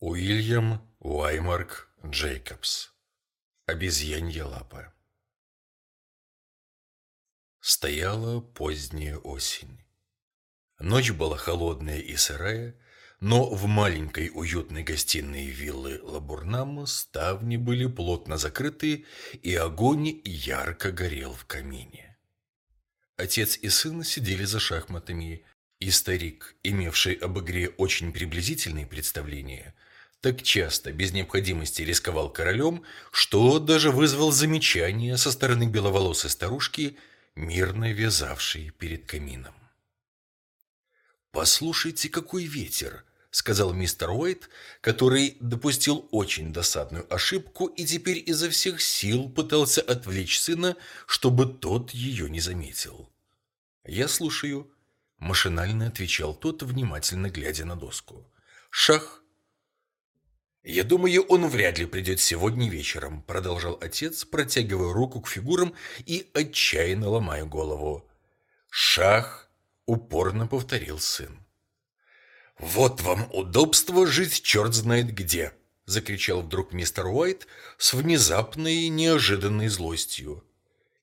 Уильям Уаймарк Джейкобс. Обезьянья лапа. Стояла поздняя осень. Ночь была холодная и сырая, но в маленькой уютной гостиной виллы Лабурнам ставни были плотно закрыты, и огонь ярко горел в камине. Отец и сын сидели за шахматами, и старик, имевший об игре очень приблизительные представления, так часто, без необходимости рисковал королем, что даже вызвал замечание со стороны беловолосой старушки, мирно вязавшей перед камином. «Послушайте, какой ветер!» — сказал мистер Уайт, который допустил очень досадную ошибку и теперь изо всех сил пытался отвлечь сына, чтобы тот ее не заметил. «Я слушаю», — машинально отвечал тот, внимательно глядя на доску. «Шах!» «Я думаю, он вряд ли придет сегодня вечером», — продолжал отец, протягивая руку к фигурам и отчаянно ломая голову. «Шах!» — упорно повторил сын. «Вот вам удобство жить черт знает где!» — закричал вдруг мистер Уайт с внезапной неожиданной злостью.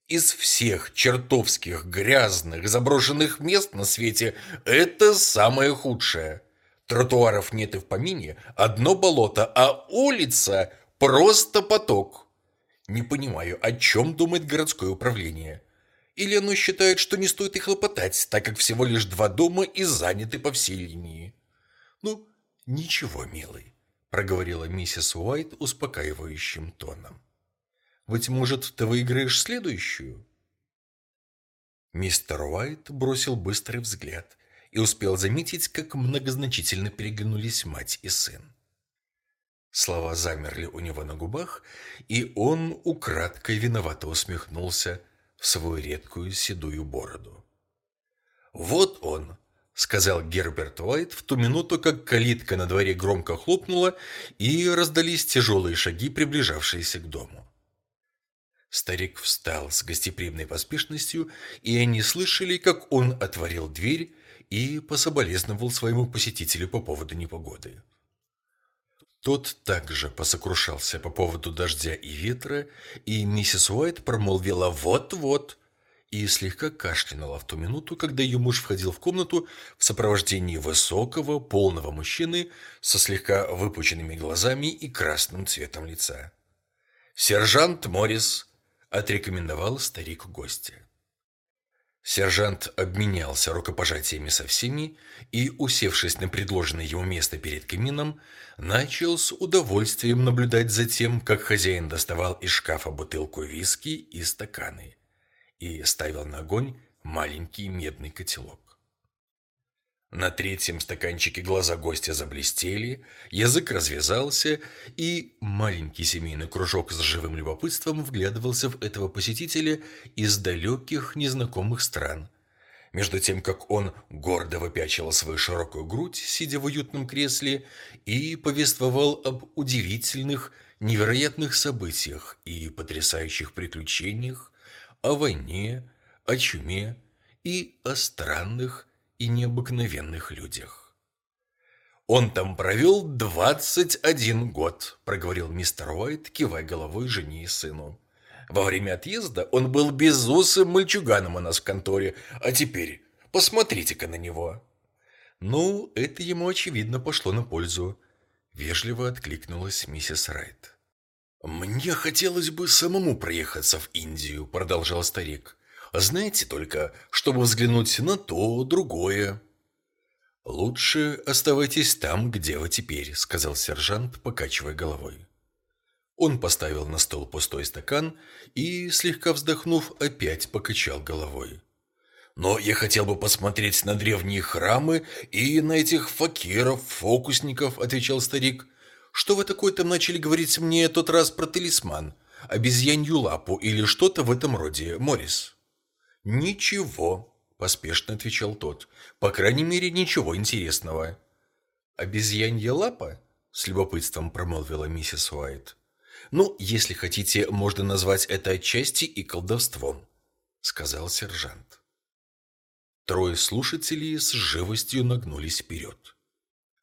«Из всех чертовских грязных заброшенных мест на свете это самое худшее!» Тротуаров нет и в помине, одно болото, а улица – просто поток. Не понимаю, о чем думает городское управление. Или оно считает, что не стоит их хлопотать, так как всего лишь два дома и заняты по всей линии. Ну, ничего, милый, проговорила миссис Уайт успокаивающим тоном. Быть может, ты выиграешь следующую? Мистер Уайт бросил быстрый взгляд и успел заметить, как многозначительно переглянулись мать и сын. Слова замерли у него на губах, и он украдкой виновато усмехнулся в свою редкую седую бороду. «Вот он!» — сказал Герберт Уайт в ту минуту, как калитка на дворе громко хлопнула, и раздались тяжелые шаги, приближавшиеся к дому. Старик встал с гостеприимной поспешностью, и они слышали, как он отворил дверь и пособолезновал своему посетителю по поводу непогоды. Тот также посокрушался по поводу дождя и ветра, и миссис Уайт промолвила «вот-вот» и слегка кашлянула в ту минуту, когда ее муж входил в комнату в сопровождении высокого, полного мужчины со слегка выпученными глазами и красным цветом лица. «Сержант Моррис», — отрекомендовал старик гостя. Сержант обменялся рукопожатиями со всеми и, усевшись на предложенное ему место перед камином, начал с удовольствием наблюдать за тем, как хозяин доставал из шкафа бутылку виски и стаканы и ставил на огонь маленький медный котелок. На третьем стаканчике глаза гостя заблестели, язык развязался, и маленький семейный кружок с живым любопытством вглядывался в этого посетителя из далеких незнакомых стран. Между тем, как он гордо выпячивал свою широкую грудь, сидя в уютном кресле, и повествовал об удивительных, невероятных событиях и потрясающих приключениях, о войне, о чуме и о странных, и необыкновенных людях. «Он там провел двадцать один год», – проговорил мистер Уайт, кивая головой жене и сыну. «Во время отъезда он был безусым мальчуганом у нас в конторе, а теперь посмотрите-ка на него». «Ну, это ему, очевидно, пошло на пользу», – вежливо откликнулась миссис Райт. «Мне хотелось бы самому проехаться в Индию», – продолжал старик. Знаете только, чтобы взглянуть на то, другое. Лучше оставайтесь там, где вы теперь, сказал сержант, покачивая головой. Он поставил на стол пустой стакан и, слегка вздохнув, опять покачал головой. Но я хотел бы посмотреть на древние храмы и на этих факиров, фокусников, отвечал старик. Что вы такое там начали говорить мне тот раз про талисман, обезьянью лапу или что-то в этом роде, Морис? «Ничего», – поспешно отвечал тот. «По крайней мере, ничего интересного». «Обезьянья лапа?» – с любопытством промолвила миссис Уайт. «Ну, если хотите, можно назвать это отчасти и колдовством», – сказал сержант. Трое слушателей с живостью нагнулись вперед.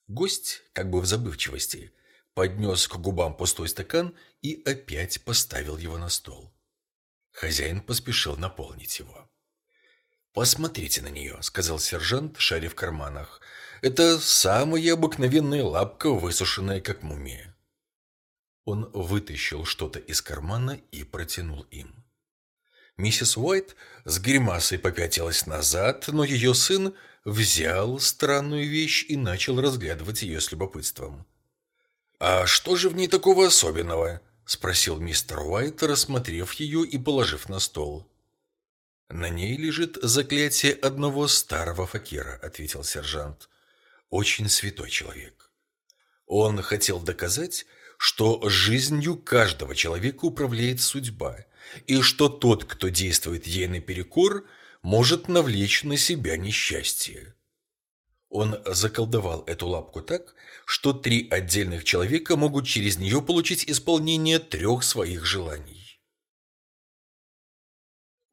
Гость, как бы в забывчивости, поднес к губам пустой стакан и опять поставил его на стол. Хозяин поспешил наполнить его. «Посмотрите на нее», — сказал сержант, шаря в карманах. «Это самая обыкновенная лапка, высушенная как мумия». Он вытащил что-то из кармана и протянул им. Миссис Уайт с гримасой попятилась назад, но ее сын взял странную вещь и начал разглядывать ее с любопытством. «А что же в ней такого особенного?» – спросил мистер Уайт, рассмотрев ее и положив на стол. «На ней лежит заклятие одного старого факира», – ответил сержант. «Очень святой человек. Он хотел доказать, что жизнью каждого человека управляет судьба, и что тот, кто действует ей наперекор, может навлечь на себя несчастье. Он заколдовал эту лапку так, что три отдельных человека могут через нее получить исполнение трех своих желаний.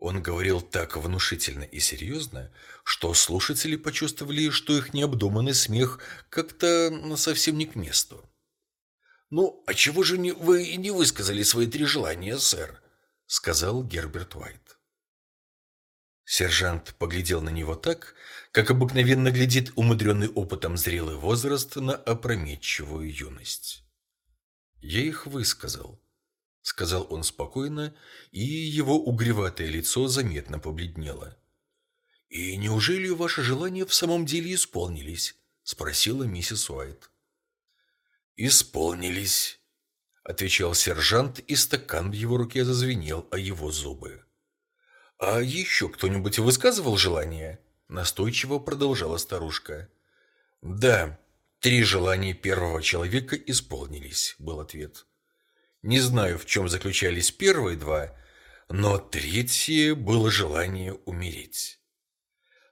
Он говорил так внушительно и серьезно, что слушатели почувствовали, что их необдуманный смех как-то совсем не к месту. «Ну, а чего же не, вы не высказали свои три желания, сэр?» — сказал Герберт Уайт. Сержант поглядел на него так, как обыкновенно глядит умудренный опытом зрелый возраст на опрометчивую юность. «Я их высказал», — сказал он спокойно, и его угреватое лицо заметно побледнело. «И неужели ваши желания в самом деле исполнились?» — спросила миссис Уайт. «Исполнились», — отвечал сержант, и стакан в его руке зазвенел о его зубы. «А еще кто-нибудь высказывал желание?» Настойчиво продолжала старушка. «Да, три желания первого человека исполнились», — был ответ. «Не знаю, в чем заключались первые два, но третье было желание умереть.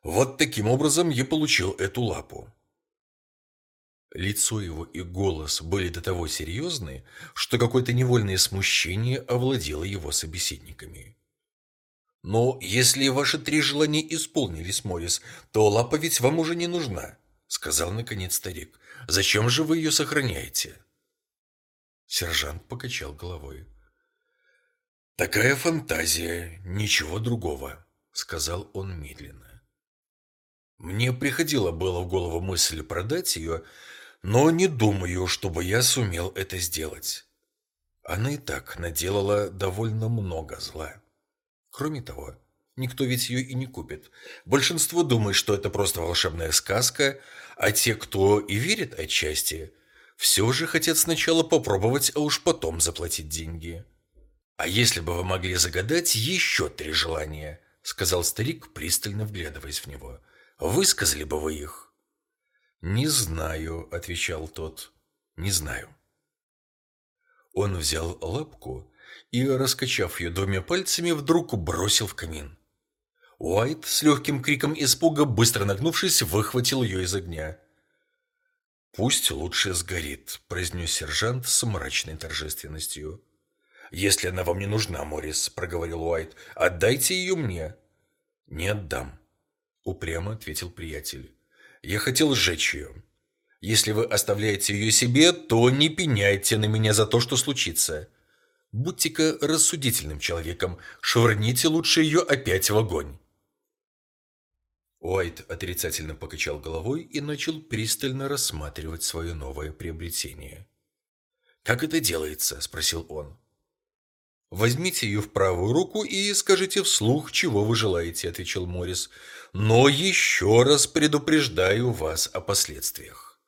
Вот таким образом я получил эту лапу». Лицо его и голос были до того серьезны, что какое-то невольное смущение овладело его собеседниками. «Но если ваши три желания исполнились, Морис, то лапа ведь вам уже не нужна», — сказал наконец старик. «Зачем же вы ее сохраняете?» Сержант покачал головой. «Такая фантазия, ничего другого», — сказал он медленно. «Мне приходило было в голову мысль продать ее, но не думаю, чтобы я сумел это сделать. Она и так наделала довольно много зла». Кроме того, никто ведь ее и не купит. Большинство думает, что это просто волшебная сказка, а те, кто и верит отчасти, все же хотят сначала попробовать, а уж потом заплатить деньги. «А если бы вы могли загадать еще три желания?» — сказал старик, пристально вглядываясь в него. «Высказали бы вы их?» «Не знаю», — отвечал тот. «Не знаю». Он взял лапку и, раскачав ее двумя пальцами, вдруг бросил в камин. Уайт с легким криком испуга, быстро нагнувшись, выхватил ее из огня. «Пусть лучше сгорит», – произнес сержант с мрачной торжественностью. «Если она вам не нужна, Моррис», – проговорил Уайт, – «отдайте ее мне». «Не отдам», – упрямо ответил приятель. «Я хотел сжечь ее. Если вы оставляете ее себе, то не пеняйте на меня за то, что случится. Будьте-ка рассудительным человеком, швырните лучше ее опять в огонь. Уайт отрицательно покачал головой и начал пристально рассматривать свое новое приобретение. «Как это делается?» – спросил он. «Возьмите ее в правую руку и скажите вслух, чего вы желаете», – отвечал Моррис. «Но еще раз предупреждаю вас о последствиях».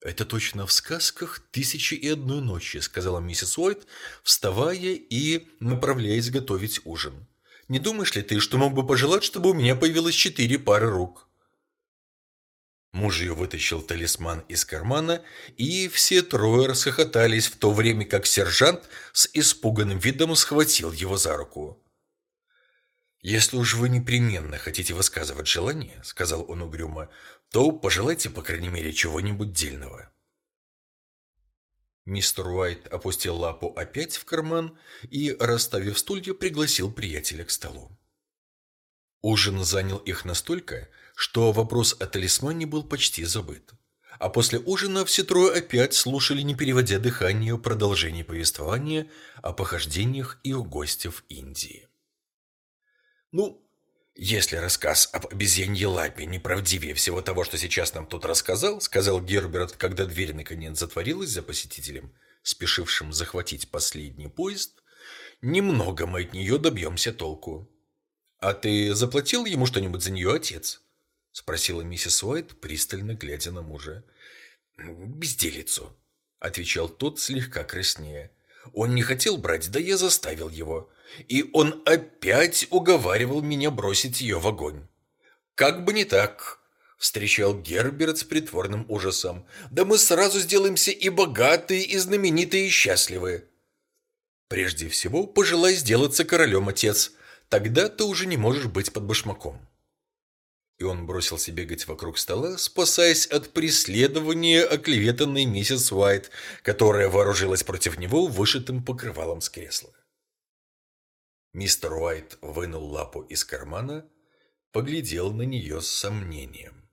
«Это точно в сказках «Тысячи и одной ночи», — сказала миссис Уайт, вставая и направляясь готовить ужин. «Не думаешь ли ты, что мог бы пожелать, чтобы у меня появилось четыре пары рук?» Муж ее вытащил талисман из кармана, и все трое расхохотались, в то время как сержант с испуганным видом схватил его за руку. «Если уж вы непременно хотите высказывать желание, — сказал он угрюмо, — то пожелайте, по крайней мере, чего-нибудь дельного». Мистер Уайт опустил лапу опять в карман и, расставив стулья, пригласил приятеля к столу. Ужин занял их настолько, что вопрос о талисмане был почти забыт. А после ужина все трое опять слушали, не переводя дыхание, продолжение повествования о похождениях их гостя в Индии. «Ну, если рассказ об обезьянье лапе неправдивее всего того, что сейчас нам тут рассказал, сказал Герберт, когда дверь наконец затворилась за посетителем, спешившим захватить последний поезд, немного мы от нее добьемся толку. «А ты заплатил ему что-нибудь за нее, отец?» – спросила миссис Уайт, пристально глядя на мужа. «Безделицу», – отвечал тот, слегка краснея. «Он не хотел брать, да я заставил его. И он опять уговаривал меня бросить ее в огонь». «Как бы не так», – встречал Герберт с притворным ужасом. «Да мы сразу сделаемся и богатые, и знаменитые, и счастливы». «Прежде всего, пожелай сделаться королем, отец», Тогда ты уже не можешь быть под башмаком. И он бросился бегать вокруг стола, спасаясь от преследования оклеветанной миссис Уайт, которая вооружилась против него вышитым покрывалом с кресла. Мистер Уайт вынул лапу из кармана, поглядел на нее с сомнением.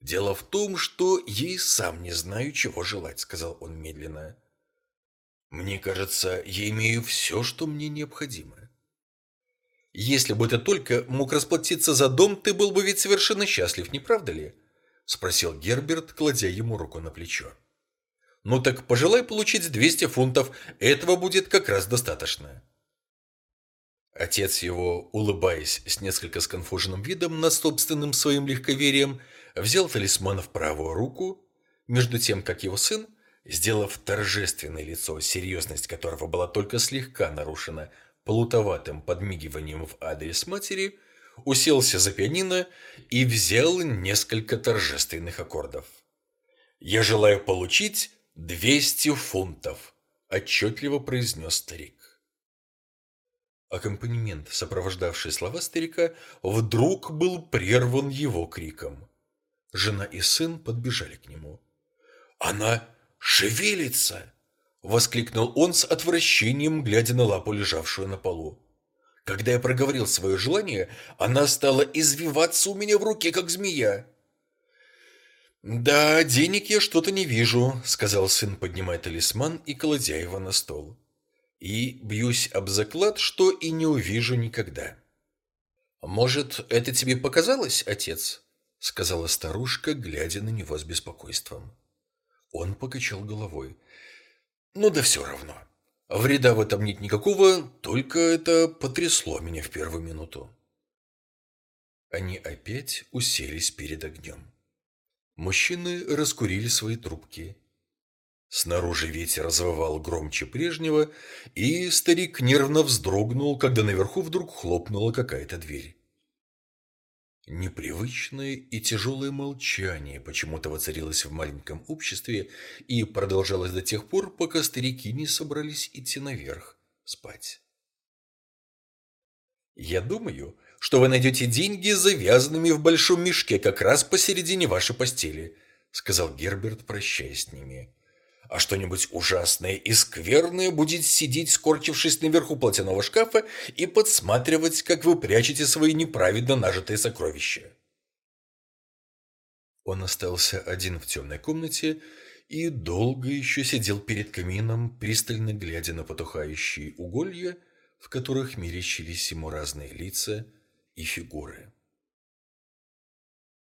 «Дело в том, что ей сам не знаю, чего желать», — сказал он медленно. «Мне кажется, я имею все, что мне необходимо. Если бы ты только мог расплатиться за дом, ты был бы ведь совершенно счастлив, не правда ли? Спросил Герберт, кладя ему руку на плечо. Ну так пожелай получить 200 фунтов, этого будет как раз достаточно. Отец его, улыбаясь с несколько сконфуженным видом над собственным своим легковерием, взял талисман в правую руку, между тем, как его сын, сделав торжественное лицо, серьезность которого была только слегка нарушена плутоватым подмигиванием в адрес матери, уселся за пианино и взял несколько торжественных аккордов. «Я желаю получить 200 фунтов», – отчетливо произнес старик. Аккомпанемент, сопровождавший слова старика, вдруг был прерван его криком. Жена и сын подбежали к нему. «Она шевелится!» Воскликнул он с отвращением, глядя на лапу, лежавшую на полу. Когда я проговорил свое желание, она стала извиваться у меня в руке, как змея. «Да, денег я что-то не вижу», — сказал сын, поднимая талисман и кладя его на стол. «И бьюсь об заклад, что и не увижу никогда». «Может, это тебе показалось, отец?» — сказала старушка, глядя на него с беспокойством. Он покачал головой. Ну да все равно. Вреда в этом нет никакого, только это потрясло меня в первую минуту. Они опять уселись перед огнем. Мужчины раскурили свои трубки. Снаружи ветер развывал громче прежнего, и старик нервно вздрогнул, когда наверху вдруг хлопнула какая-то дверь. Непривычное и тяжелое молчание почему-то воцарилось в маленьком обществе и продолжалось до тех пор, пока старики не собрались идти наверх спать. «Я думаю, что вы найдете деньги завязанными в большом мешке как раз посередине вашей постели», сказал Герберт, прощаясь с ними а что-нибудь ужасное и скверное будет сидеть, скорчившись наверху платяного шкафа и подсматривать, как вы прячете свои неправедно нажитые сокровища. Он остался один в темной комнате и долго еще сидел перед камином, пристально глядя на потухающие уголья, в которых мерещились ему разные лица и фигуры.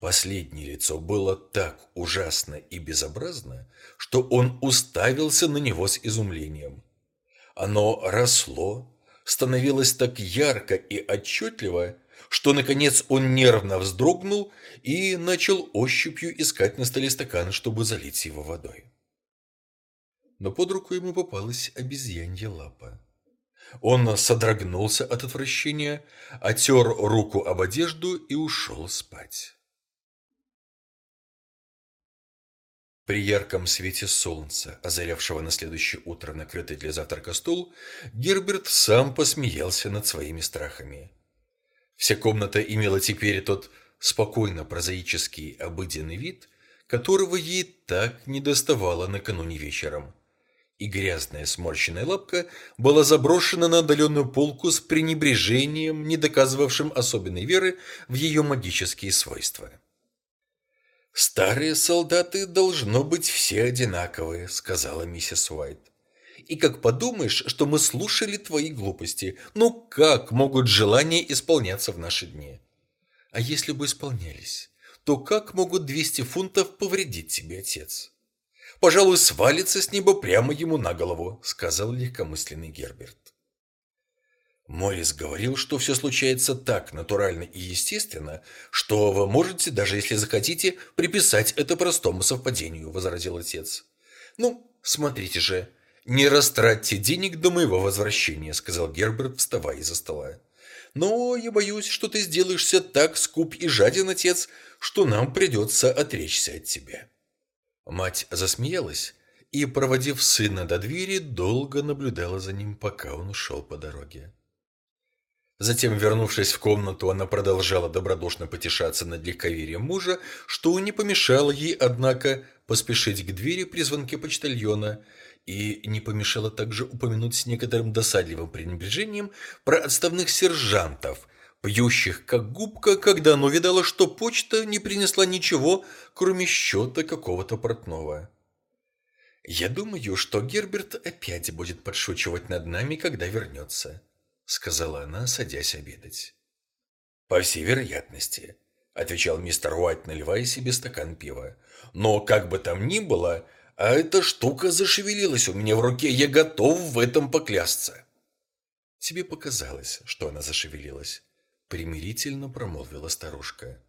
Последнее лицо было так ужасно и безобразно, что он уставился на него с изумлением. Оно росло, становилось так ярко и отчетливо, что, наконец, он нервно вздрогнул и начал ощупью искать на столе стакан, чтобы залить его водой. Но под руку ему попалась обезьянья лапа. Он содрогнулся от отвращения, отер руку об одежду и ушел спать. При ярком свете солнца, озарявшего на следующее утро накрытый для завтрака стол, Герберт сам посмеялся над своими страхами. Вся комната имела теперь тот спокойно прозаический обыденный вид, которого ей так недоставало накануне вечером. И грязная сморщенная лапка была заброшена на отдаленную полку с пренебрежением, не доказывавшим особенной веры в ее магические свойства. «Старые солдаты должно быть все одинаковые», — сказала миссис Уайт. «И как подумаешь, что мы слушали твои глупости, ну как могут желания исполняться в наши дни? А если бы исполнялись, то как могут 200 фунтов повредить тебе, отец?» «Пожалуй, свалится с неба прямо ему на голову», — сказал легкомысленный Герберт. Морис говорил, что все случается так натурально и естественно, что вы можете, даже если захотите, приписать это простому совпадению, возразил отец. Ну, смотрите же, не растратьте денег до моего возвращения, сказал Герберт, вставая из-за стола. Но я боюсь, что ты сделаешься так скуп и жаден, отец, что нам придется отречься от тебя. Мать засмеялась и, проводив сына до двери, долго наблюдала за ним, пока он ушел по дороге. Затем, вернувшись в комнату, она продолжала добродушно потешаться над легковерием мужа, что не помешало ей, однако, поспешить к двери при звонке почтальона, и не помешало также упомянуть с некоторым досадливым пренебрежением про отставных сержантов, пьющих как губка, когда оно видало, что почта не принесла ничего, кроме счета какого-то портного. «Я думаю, что Герберт опять будет подшучивать над нами, когда вернется», сказала она, садясь обедать. По всей вероятности, отвечал мистер Уайт, наливая себе стакан пива. Но как бы там ни было, а эта штука зашевелилась у меня в руке, я готов в этом поклясться. Тебе показалось, что она зашевелилась, примирительно промолвила старушка.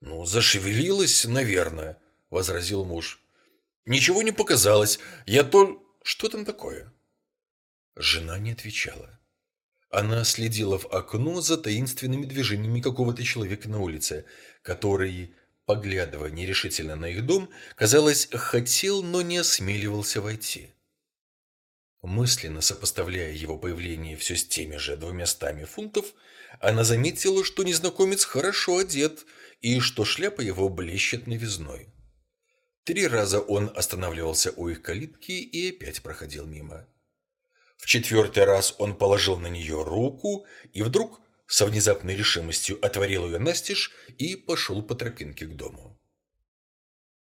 Ну, зашевелилась, наверное, возразил муж. Ничего не показалось. Я то что там такое? Жена не отвечала. Она следила в окно за таинственными движениями какого-то человека на улице, который, поглядывая нерешительно на их дом, казалось, хотел, но не осмеливался войти. Мысленно сопоставляя его появление все с теми же двумястами фунтов, она заметила, что незнакомец хорошо одет и что шляпа его блещет новизной. Три раза он останавливался у их калитки и опять проходил мимо. В четвертый раз он положил на нее руку и вдруг со внезапной решимостью отворил ее настежь и пошел по тропинке к дому.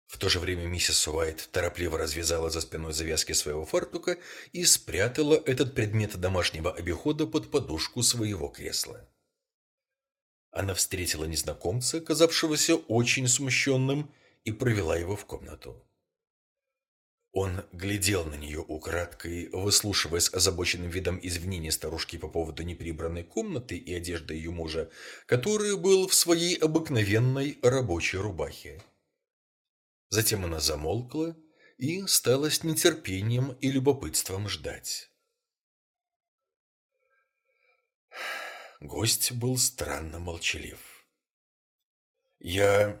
В то же время миссис Уайт торопливо развязала за спиной завязки своего фартука и спрятала этот предмет домашнего обихода под подушку своего кресла. Она встретила незнакомца, казавшегося очень смущенным, и провела его в комнату. Он глядел на нее украдкой, выслушивая с озабоченным видом извинения старушки по поводу неприбранной комнаты и одежды ее мужа, который был в своей обыкновенной рабочей рубахе. Затем она замолкла и стала с нетерпением и любопытством ждать. Гость был странно молчалив. «Я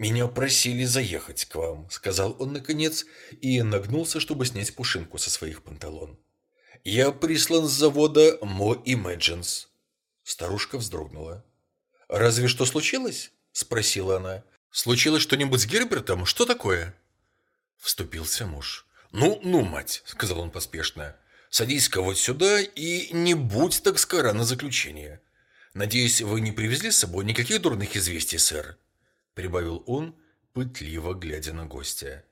«Меня просили заехать к вам», — сказал он наконец и нагнулся, чтобы снять пушинку со своих панталон. «Я прислан с завода Мо Imagines». Старушка вздрогнула. «Разве что случилось?» — спросила она. «Случилось что-нибудь с Гербертом? Что такое?» Вступился муж. «Ну, ну, мать», — сказал он поспешно, — «садись-ка вот сюда и не будь так скоро на заключение. Надеюсь, вы не привезли с собой никаких дурных известий, сэр?» Прибавил он, пытливо глядя на гостя.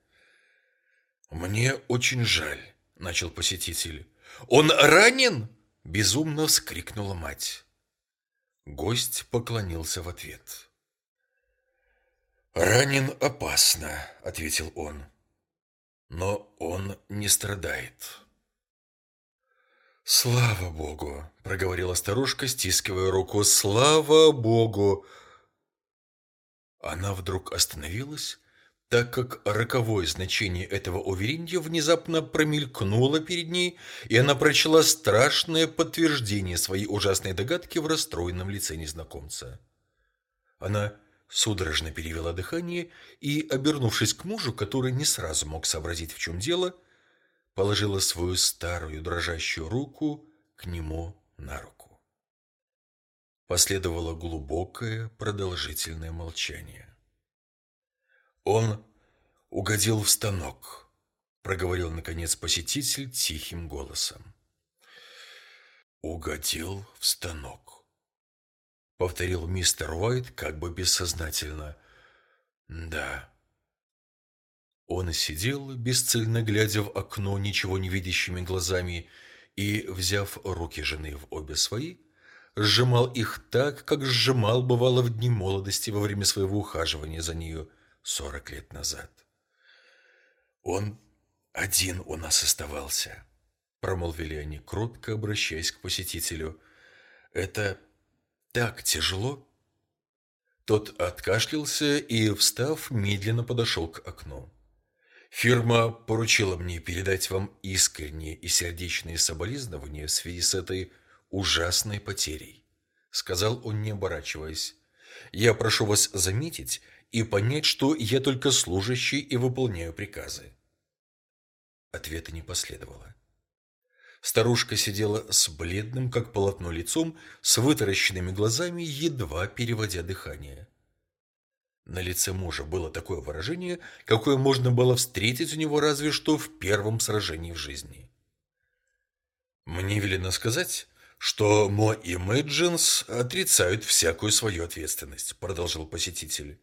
«Мне очень жаль», — начал посетитель. «Он ранен?» — безумно вскрикнула мать. Гость поклонился в ответ. «Ранен опасно», — ответил он. «Но он не страдает». «Слава Богу!» — проговорила старушка, стискивая руку. «Слава Богу! Она вдруг остановилась, так как роковое значение этого уверения внезапно промелькнуло перед ней, и она прочла страшное подтверждение своей ужасной догадки в расстроенном лице незнакомца. Она судорожно перевела дыхание и, обернувшись к мужу, который не сразу мог сообразить, в чем дело, положила свою старую дрожащую руку к нему на руку. Последовало глубокое, продолжительное молчание. «Он угодил в станок», — проговорил, наконец, посетитель тихим голосом. «Угодил в станок», — повторил мистер Уайт как бы бессознательно. «Да, Он сидел, бесцельно глядя в окно ничего не видящими глазами, и, взяв руки жены в обе свои, сжимал их так, как сжимал, бывало, в дни молодости во время своего ухаживания за нею сорок лет назад. «Он один у нас оставался», — промолвили они, кротко обращаясь к посетителю. «Это так тяжело?» Тот откашлялся и, встав, медленно подошел к окну. «Фирма поручила мне передать вам искренние и сердечные соболезнования в связи с этой ужасной потерей», — сказал он, не оборачиваясь. «Я прошу вас заметить и понять, что я только служащий и выполняю приказы». Ответа не последовало. Старушка сидела с бледным, как полотно лицом, с вытаращенными глазами, едва переводя дыхание. На лице мужа было такое выражение, какое можно было встретить у него разве что в первом сражении в жизни. «Мне велено сказать, что Мо и отрицают всякую свою ответственность», – продолжил посетитель.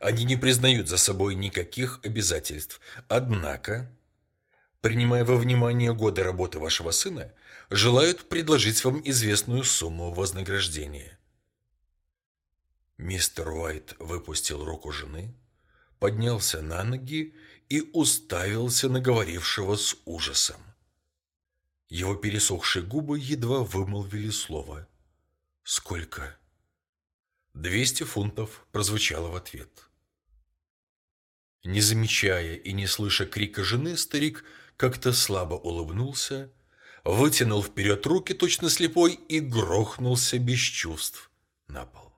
«Они не признают за собой никаких обязательств. Однако принимая во внимание годы работы вашего сына, желают предложить вам известную сумму вознаграждения. Мистер Уайт выпустил руку жены, поднялся на ноги и уставился на говорившего с ужасом. Его пересохшие губы едва вымолвили слово. «Сколько?» «Двести фунтов» прозвучало в ответ. Не замечая и не слыша крика жены, старик как-то слабо улыбнулся, вытянул вперед руки точно слепой и грохнулся без чувств на пол.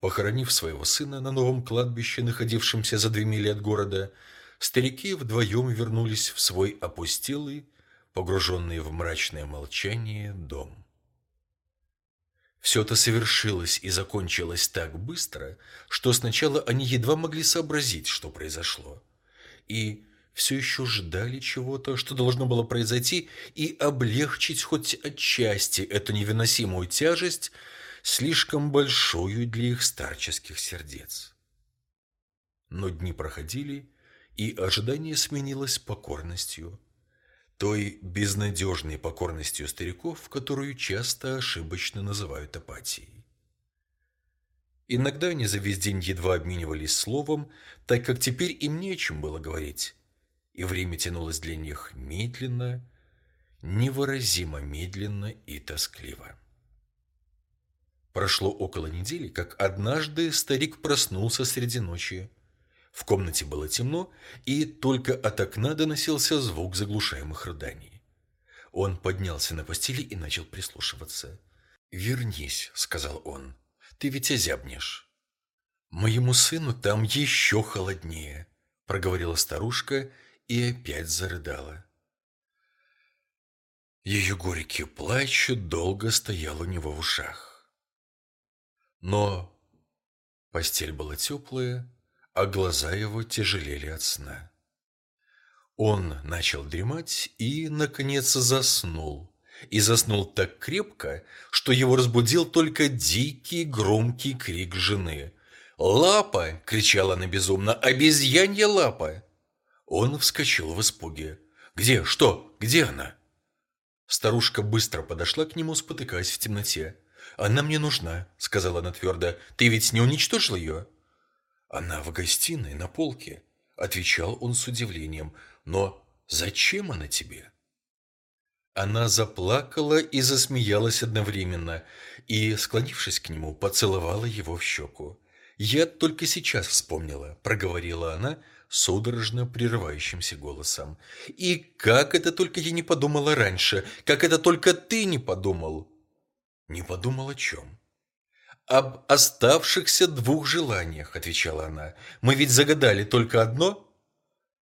Похоронив своего сына на новом кладбище, находившемся за две мили от города, старики вдвоем вернулись в свой опустелый, погруженный в мрачное молчание, дом. Все это совершилось и закончилось так быстро, что сначала они едва могли сообразить, что произошло. И все еще ждали чего-то, что должно было произойти, и облегчить хоть отчасти эту невыносимую тяжесть, слишком большую для их старческих сердец. Но дни проходили, и ожидание сменилось покорностью – той безнадежной покорностью стариков, которую часто ошибочно называют апатией. Иногда они за весь день едва обменивались словом, так как теперь им не о чем было говорить, и время тянулось для них медленно, невыразимо медленно и тоскливо. Прошло около недели, как однажды старик проснулся среди ночи, в комнате было темно, и только от окна доносился звук заглушаемых рыданий. Он поднялся на постели и начал прислушиваться. «Вернись», — сказал он, — «ты ведь озябнешь». «Моему сыну там еще холоднее», — проговорила старушка и опять зарыдала. Ее горький плач долго стоял у него в ушах. Но постель была теплая, а глаза его тяжелели от сна. Он начал дремать и, наконец, заснул. И заснул так крепко, что его разбудил только дикий громкий крик жены. «Лапа!» — кричала она безумно. «Обезьянья лапа!» Он вскочил в испуге. «Где? Что? Где она?» Старушка быстро подошла к нему, спотыкаясь в темноте. «Она мне нужна», — сказала она твердо. «Ты ведь не уничтожил ее?» «Она в гостиной, на полке», — отвечал он с удивлением. «Но зачем она тебе?» Она заплакала и засмеялась одновременно, и, склонившись к нему, поцеловала его в щеку. «Я только сейчас вспомнила», — проговорила она судорожно прерывающимся голосом. «И как это только я не подумала раньше? Как это только ты не подумал?» «Не подумал о чем?» Об оставшихся двух желаниях», — отвечала она. «Мы ведь загадали только одно?»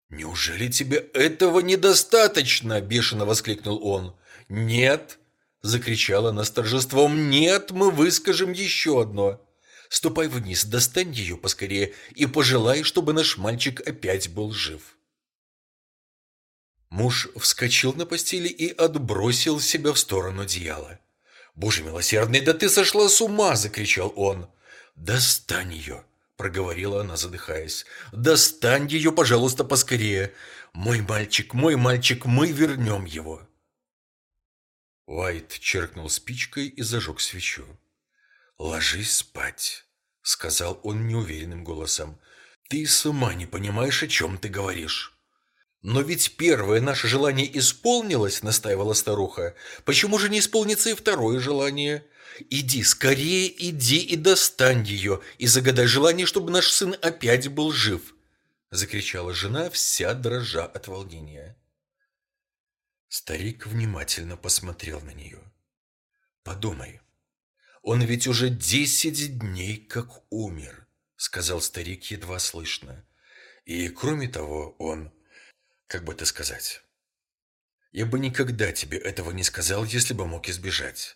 «Неужели тебе этого недостаточно?» — бешено воскликнул он. «Нет!» — закричала она с торжеством. «Нет, мы выскажем еще одно. Ступай вниз, достань ее поскорее и пожелай, чтобы наш мальчик опять был жив». Муж вскочил на постели и отбросил себя в сторону одеяла. «Боже милосердный, да ты сошла с ума!» – закричал он. «Достань ее!» – проговорила она, задыхаясь. «Достань ее, пожалуйста, поскорее! Мой мальчик, мой мальчик, мы вернем его!» Уайт черкнул спичкой и зажег свечу. «Ложись спать», — сказал он неуверенным голосом. «Ты сама не понимаешь, о чем ты говоришь». «Но ведь первое наше желание исполнилось», — настаивала старуха. «Почему же не исполнится и второе желание? Иди, скорее иди и достань ее, и загадай желание, чтобы наш сын опять был жив», — закричала жена, вся дрожа от волнения. Старик внимательно посмотрел на нее. «Подумай, он ведь уже десять дней как умер», — сказал старик едва слышно. «И кроме того, он...» Как бы это сказать? Я бы никогда тебе этого не сказал, если бы мог избежать.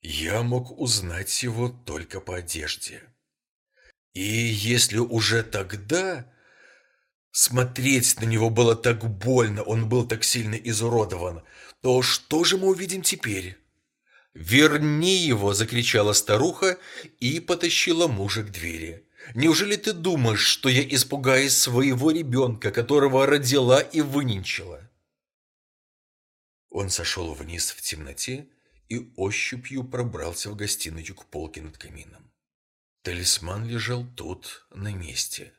Я мог узнать его только по одежде. И если уже тогда смотреть на него было так больно, он был так сильно изуродован, то что же мы увидим теперь? «Верни его!» – закричала старуха и потащила мужа к двери. Неужели ты думаешь, что я испугаюсь своего ребенка, которого родила и выненчила?» Он сошел вниз в темноте и ощупью пробрался в гостиную к полке над камином. Талисман лежал тут, на месте.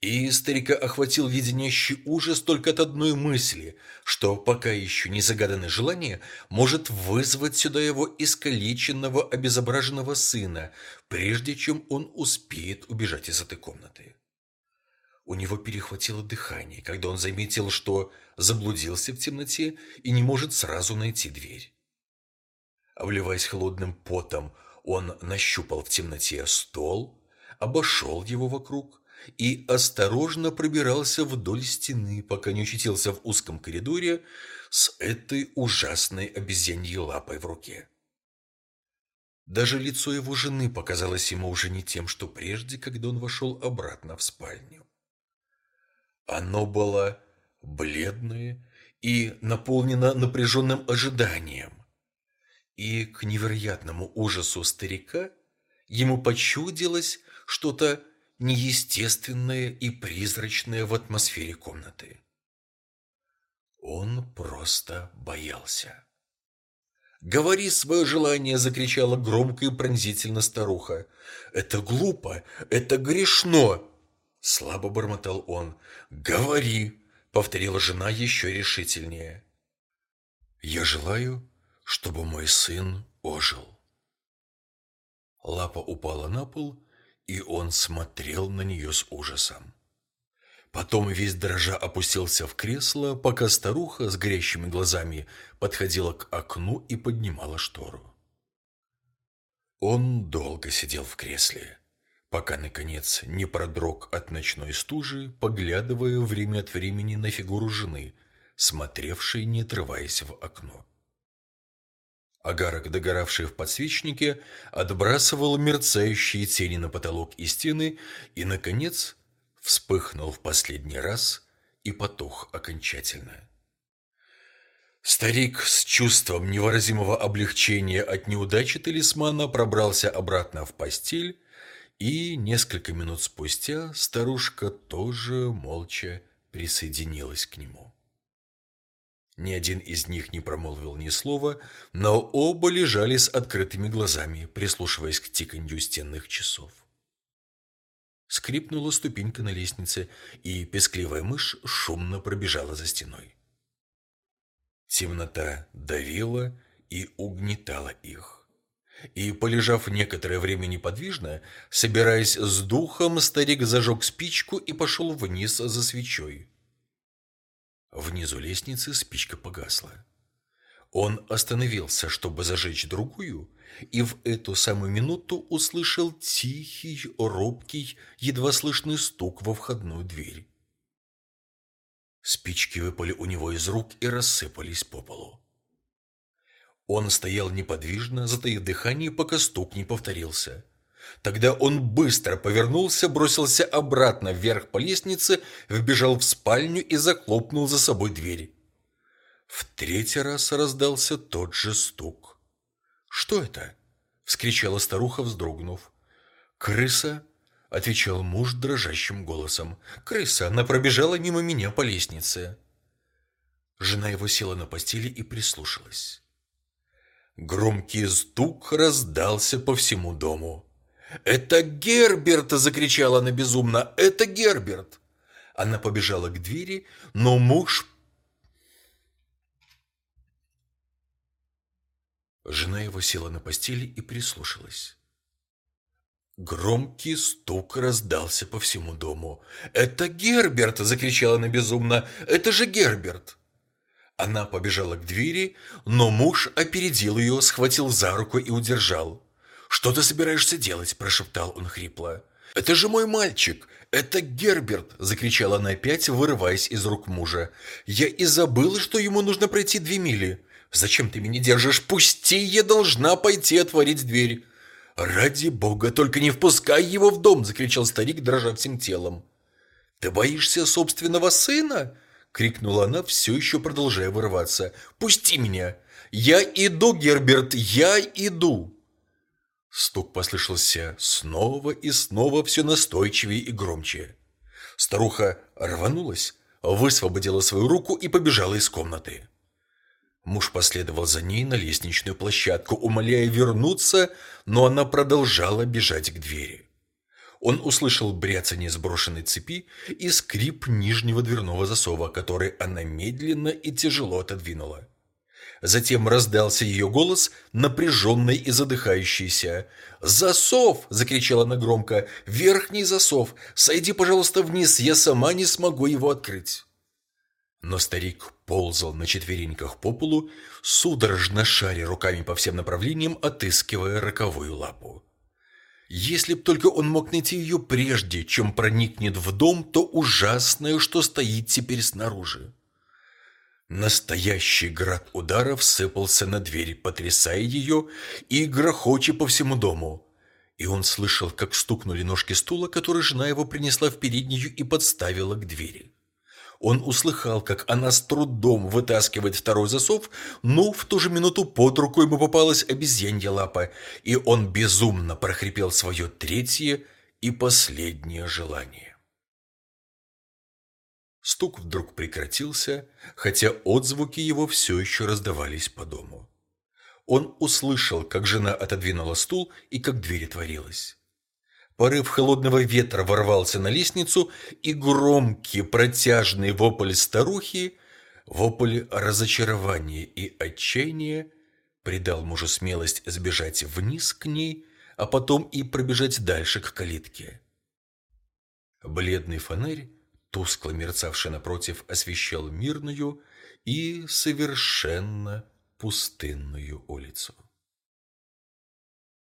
И старика охватил леденящий ужас только от одной мысли, что пока еще не загаданное желание может вызвать сюда его искалеченного, обезображенного сына, прежде чем он успеет убежать из этой комнаты. У него перехватило дыхание, когда он заметил, что заблудился в темноте и не может сразу найти дверь. Обливаясь холодным потом, он нащупал в темноте стол, обошел его вокруг, и осторожно пробирался вдоль стены, пока не очутился в узком коридоре с этой ужасной обезьяньей лапой в руке. Даже лицо его жены показалось ему уже не тем, что прежде, когда он вошел обратно в спальню. Оно было бледное и наполнено напряженным ожиданием. И к невероятному ужасу старика ему почудилось что-то неестественное и призрачное в атмосфере комнаты. Он просто боялся. «Говори свое желание!» – закричала громко и пронзительно старуха. «Это глупо! Это грешно!» – слабо бормотал он. «Говори!» – повторила жена еще решительнее. «Я желаю, чтобы мой сын ожил». Лапа упала на пол, и он смотрел на нее с ужасом. Потом весь дрожа опустился в кресло, пока старуха с горящими глазами подходила к окну и поднимала штору. Он долго сидел в кресле, пока, наконец, не продрог от ночной стужи, поглядывая время от времени на фигуру жены, смотревшей, не отрываясь в окно. Агарок, догоравший в подсвечнике, отбрасывал мерцающие тени на потолок и стены и, наконец, вспыхнул в последний раз и потух окончательно. Старик с чувством невыразимого облегчения от неудачи талисмана пробрался обратно в постель, и несколько минут спустя старушка тоже молча присоединилась к нему. Ни один из них не промолвил ни слова, но оба лежали с открытыми глазами, прислушиваясь к тиканью стенных часов. Скрипнула ступенька на лестнице, и пескливая мышь шумно пробежала за стеной. Темнота давила и угнетала их. И, полежав некоторое время неподвижно, собираясь с духом, старик зажег спичку и пошел вниз за свечой. Внизу лестницы спичка погасла. Он остановился, чтобы зажечь другую, и в эту самую минуту услышал тихий, робкий, едва слышный стук во входную дверь. Спички выпали у него из рук и рассыпались по полу. Он стоял неподвижно, затаив дыхание, пока стук не повторился. Тогда он быстро повернулся, бросился обратно вверх по лестнице, вбежал в спальню и захлопнул за собой дверь. В третий раз раздался тот же стук. «Что это?» — вскричала старуха, вздрогнув. «Крыса? — отвечал муж дрожащим голосом. «Крыса, она пробежала мимо меня по лестнице». Жена его села на постели и прислушалась. Громкий стук раздался по всему дому. «Это Герберт!» – закричала она безумно. «Это Герберт!» Она побежала к двери, но муж... Жена его села на постели и прислушалась. Громкий стук раздался по всему дому. «Это Герберт!» – закричала она безумно. «Это же Герберт!» Она побежала к двери, но муж опередил ее, схватил за руку и удержал. «Что ты собираешься делать?» – прошептал он хрипло. «Это же мой мальчик! Это Герберт!» – закричала она опять, вырываясь из рук мужа. «Я и забыла, что ему нужно пройти две мили. Зачем ты меня держишь? Пусти, я должна пойти отворить дверь!» «Ради бога, только не впускай его в дом!» – закричал старик, дрожа всем телом. «Ты боишься собственного сына?» – крикнула она, все еще продолжая вырываться. «Пусти меня! Я иду, Герберт, я иду!» Стук послышался снова и снова все настойчивее и громче. Старуха рванулась, высвободила свою руку и побежала из комнаты. Муж последовал за ней на лестничную площадку, умоляя вернуться, но она продолжала бежать к двери. Он услышал бряцание сброшенной цепи и скрип нижнего дверного засова, который она медленно и тяжело отодвинула. Затем раздался ее голос, напряженный и задыхающийся. «Засов!» – закричала она громко. «Верхний засов! Сойди, пожалуйста, вниз, я сама не смогу его открыть!» Но старик ползал на четвереньках по полу, судорожно шаря руками по всем направлениям, отыскивая роковую лапу. Если б только он мог найти ее прежде, чем проникнет в дом, то ужасное, что стоит теперь снаружи. Настоящий град ударов сыпался на дверь, потрясая ее и грохоча по всему дому. И он слышал, как стукнули ножки стула, который жена его принесла в переднюю и подставила к двери. Он услыхал, как она с трудом вытаскивает второй засов, но в ту же минуту под руку ему попалась обезьянья лапа, и он безумно прохрипел свое третье и последнее желание. Стук вдруг прекратился, хотя отзвуки его все еще раздавались по дому. Он услышал, как жена отодвинула стул и как дверь отворилась. Порыв холодного ветра ворвался на лестницу, и громкий протяжный вопль старухи, вопль разочарования и отчаяния, придал мужу смелость сбежать вниз к ней, а потом и пробежать дальше к калитке. Бледный фонарь, тускло мерцавший напротив, освещал мирную и совершенно пустынную улицу.